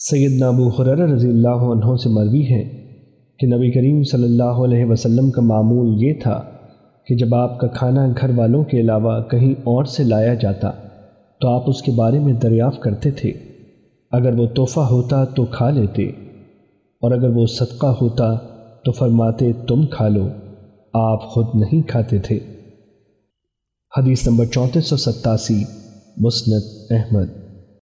سید نابو حرر رضی اللہ عنہ سے مروی ہے کہ نبی کریم صلی اللہ علیہ وسلم کا معمول یہ تھا کہ جب آپ کا کھانا گھر والوں کے علاوہ کہیں اور سے لایا جاتا تو آپ اس کے بارے میں دریافت کرتے تھے۔ اگر وہ تحفہ ہوتا تو کھا لیتے، اور اگر وہ صدقہ ہوتا تو فرماتے تم کھا لو، آپ خود نہیں کھاتے تھے۔ حدیث نمبر چونتیس سو ستاسی مسنط احمد۔